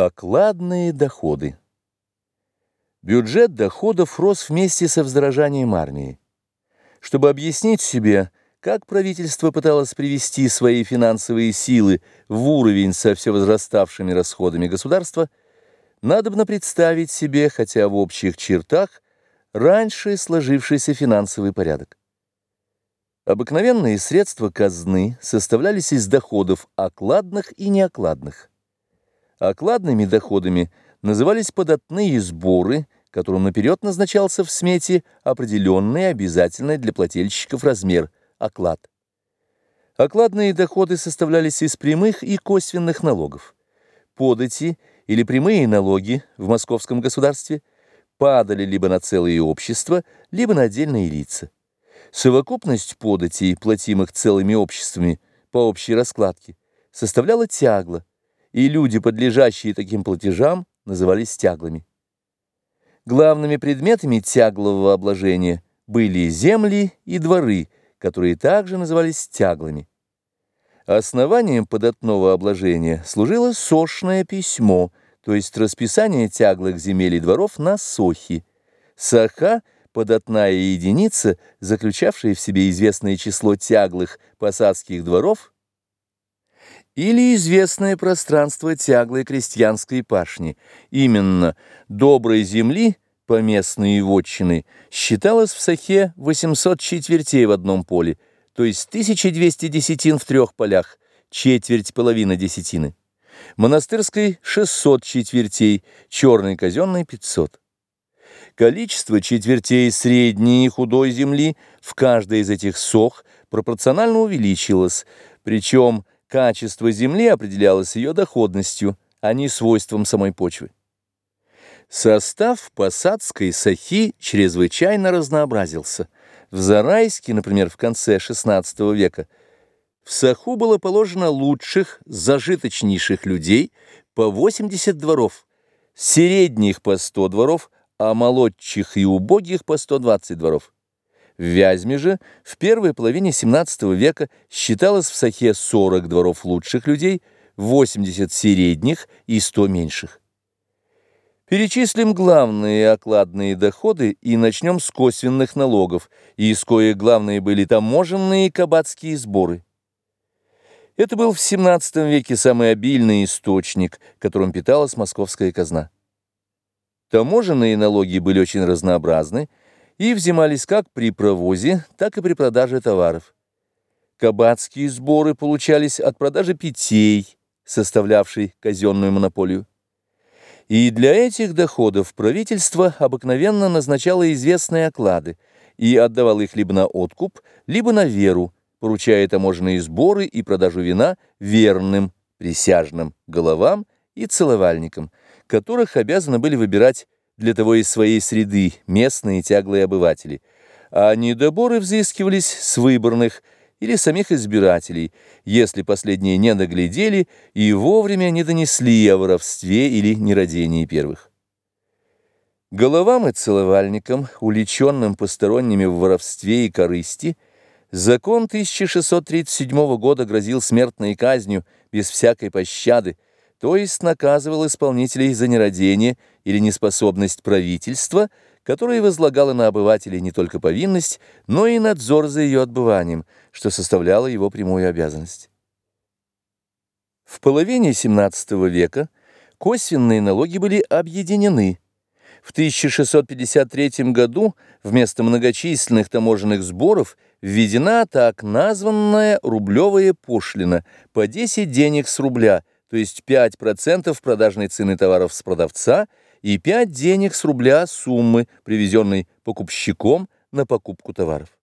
Окладные доходы. Бюджет доходов рос вместе со вздорожанием армии. Чтобы объяснить себе, как правительство пыталось привести свои финансовые силы в уровень со все возраставшими расходами государства, надобно представить себе, хотя в общих чертах, раньше сложившийся финансовый порядок. Обыкновенные средства казны составлялись из доходов окладных и неокладных. Окладными доходами назывались податные сборы, которым наперед назначался в смете определенный обязательный для плательщиков размер – оклад. Окладные доходы составлялись из прямых и косвенных налогов. Подати или прямые налоги в московском государстве падали либо на целые общества, либо на отдельные лица. Совокупность податей, платимых целыми обществами по общей раскладке, составляла тягло, и люди, подлежащие таким платежам, назывались тяглами. Главными предметами тяглового обложения были земли и дворы, которые также назывались тяглами. Основанием податного обложения служило сошное письмо, то есть расписание тяглых земель и дворов на сохи. Саха – податная единица, заключавшая в себе известное число тяглых посадских дворов – или известное пространство тяглой крестьянской пашни. Именно доброй земли поместной вотчины считалось в Сахе 800 четвертей в одном поле, то есть 1200 десятин в трех полях, четверть половина десятины. Монастырской 600 четвертей, черной казенной 500. Количество четвертей средней и худой земли в каждой из этих сох пропорционально увеличилось, причем Качество земли определялось ее доходностью, а не свойством самой почвы. Состав посадской сахи чрезвычайно разнообразился. В Зарайске, например, в конце XVI века, в саху было положено лучших, зажиточнейших людей по 80 дворов, средних по 100 дворов, а молодчих и убогих по 120 дворов. В Вязьме же в первой половине XVII века считалось в Сахе 40 дворов лучших людей, 80 средних и 100 меньших. Перечислим главные окладные доходы и начнем с косвенных налогов, из коих главные были таможенные и кабацкие сборы. Это был в XVII веке самый обильный источник, которым питалась московская казна. Таможенные налоги были очень разнообразны, и взимались как при провозе, так и при продаже товаров. Кабацкие сборы получались от продажи питей, составлявшей казенную монополию. И для этих доходов правительство обыкновенно назначало известные оклады и отдавало их либо на откуп, либо на веру, поручая таможенные сборы и продажу вина верным присяжным головам и целовальникам, которых обязаны были выбирать для того из своей среды местные тяглые обыватели, а недоборы взыскивались с выборных или самих избирателей, если последние не доглядели и вовремя не донесли о воровстве или нерадении первых. Головам и целовальникам, уличенным посторонними в воровстве и корысти, закон 1637 года грозил смертной казнью без всякой пощады, то есть наказывал исполнителей за нерадение или неспособность правительства, которое возлагало на обывателей не только повинность, но и надзор за ее отбыванием, что составляло его прямую обязанность. В половине XVII века косвенные налоги были объединены. В 1653 году вместо многочисленных таможенных сборов введена так названная рублевая пошлина по 10 денег с рубля – то есть 5% продажной цены товаров с продавца и 5 денег с рубля суммы, привезенной покупщиком на покупку товаров.